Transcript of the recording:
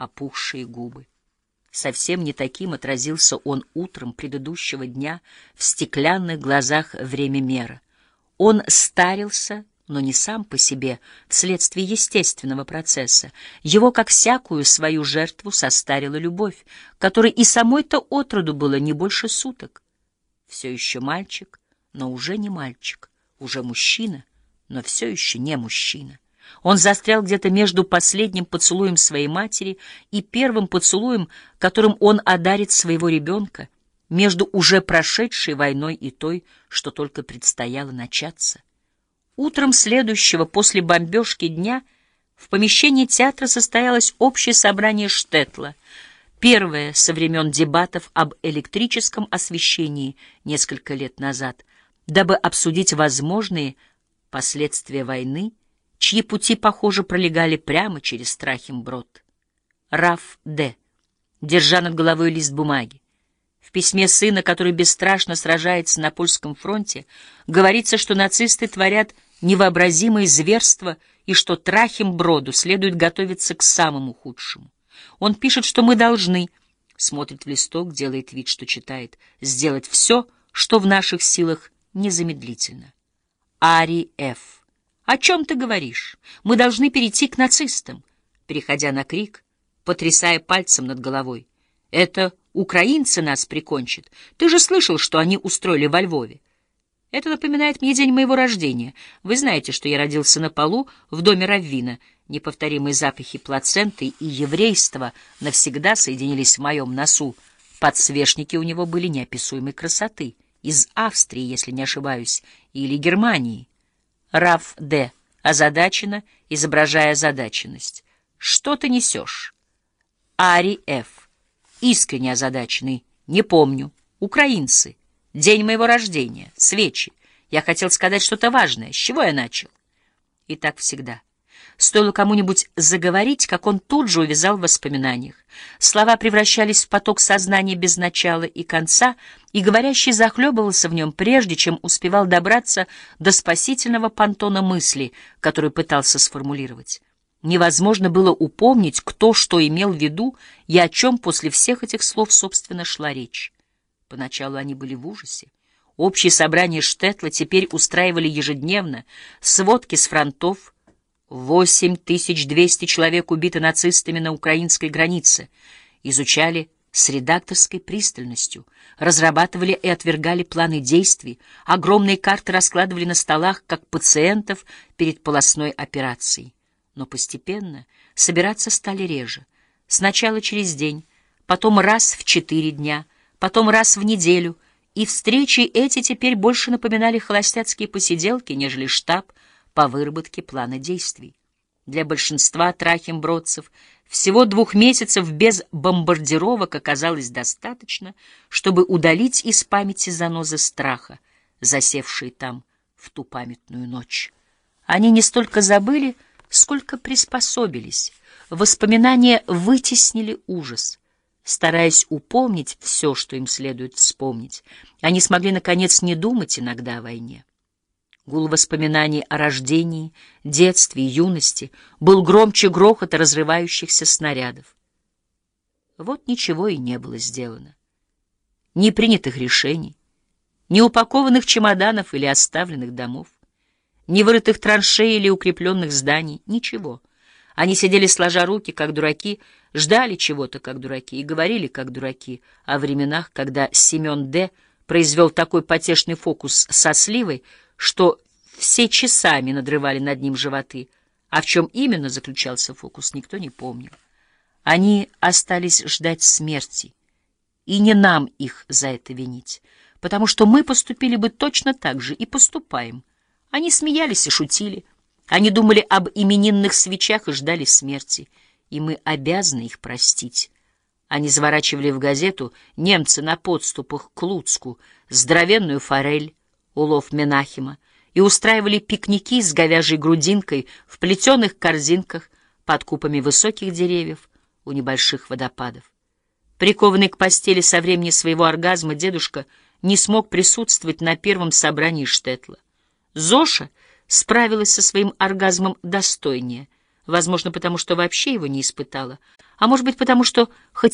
опухшие губы. Совсем не таким отразился он утром предыдущего дня в стеклянных глазах времемера. Он старился, но не сам по себе, вследствие естественного процесса. Его, как всякую свою жертву, состарила любовь, которой и самой-то отроду было не больше суток. Все еще мальчик, но уже не мальчик, уже мужчина, но все еще не мужчина. Он застрял где-то между последним поцелуем своей матери и первым поцелуем, которым он одарит своего ребенка, между уже прошедшей войной и той, что только предстояло начаться. Утром следующего после бомбежки дня в помещении театра состоялось общее собрание Штетла, первое со времен дебатов об электрическом освещении несколько лет назад, дабы обсудить возможные последствия войны чьи пути, похоже, пролегали прямо через Страхимброд. Раф Д. Держа над головой лист бумаги. В письме сына, который бесстрашно сражается на польском фронте, говорится, что нацисты творят невообразимые зверства и что Трахимброду следует готовиться к самому худшему. Он пишет, что мы должны, смотрит в листок, делает вид, что читает, сделать все, что в наших силах незамедлительно. Ари Ф. «О чем ты говоришь? Мы должны перейти к нацистам», переходя на крик, потрясая пальцем над головой. «Это украинцы нас прикончат. Ты же слышал, что они устроили во Львове?» Это напоминает мне день моего рождения. Вы знаете, что я родился на полу в доме Раввина. Неповторимые запахи плаценты и еврейства навсегда соединились в моем носу. Подсвечники у него были неописуемой красоты. Из Австрии, если не ошибаюсь, или Германии. Раф Д. Озадачена, изображая озадаченность. Что ты несешь? Ари Ф. Искренне озадаченный. Не помню. Украинцы. День моего рождения. Свечи. Я хотел сказать что-то важное. С чего я начал? И так всегда. Стоило кому-нибудь заговорить, как он тут же увязал в воспоминаниях. Слова превращались в поток сознания без начала и конца, и говорящий захлебывался в нем, прежде чем успевал добраться до спасительного понтона мысли, который пытался сформулировать. Невозможно было упомнить, кто что имел в виду и о чем после всех этих слов, собственно, шла речь. Поначалу они были в ужасе. Общие собрания Штетла теперь устраивали ежедневно, сводки с фронтов — 8200 человек убиты нацистами на украинской границе. Изучали с редакторской пристальностью, разрабатывали и отвергали планы действий, огромные карты раскладывали на столах, как пациентов перед полостной операцией. Но постепенно собираться стали реже. Сначала через день, потом раз в четыре дня, потом раз в неделю, и встречи эти теперь больше напоминали холостяцкие посиделки, нежели штаб, по выработке плана действий. Для большинства трахимбродцев всего двух месяцев без бомбардировок оказалось достаточно, чтобы удалить из памяти занозы страха, засевшие там в ту памятную ночь. Они не столько забыли, сколько приспособились. Воспоминания вытеснили ужас. Стараясь упомнить все, что им следует вспомнить, они смогли, наконец, не думать иногда о войне. Гул воспоминаний о рождении, детстве и юности был громче грохота разрывающихся снарядов. Вот ничего и не было сделано. Ни принятых решений, ни упакованных чемоданов или оставленных домов, ни вырытых траншей или укрепленных зданий, ничего. Они сидели сложа руки, как дураки, ждали чего-то, как дураки, и говорили, как дураки, о временах, когда Семен Д. произвел такой потешный фокус со сливой, что все часами надрывали над ним животы, а в чем именно заключался фокус, никто не помнил. Они остались ждать смерти, и не нам их за это винить, потому что мы поступили бы точно так же и поступаем. Они смеялись и шутили, они думали об именинных свечах и ждали смерти, и мы обязаны их простить. Они заворачивали в газету «Немцы на подступах к Луцку», «Здоровенную форель», улов Менахима, и устраивали пикники с говяжьей грудинкой в плетеных корзинках под купами высоких деревьев у небольших водопадов. Прикованный к постели со времени своего оргазма, дедушка не смог присутствовать на первом собрании Штетла. Зоша справилась со своим оргазмом достойнее, возможно, потому что вообще его не испытала. А может быть, потому что, хоть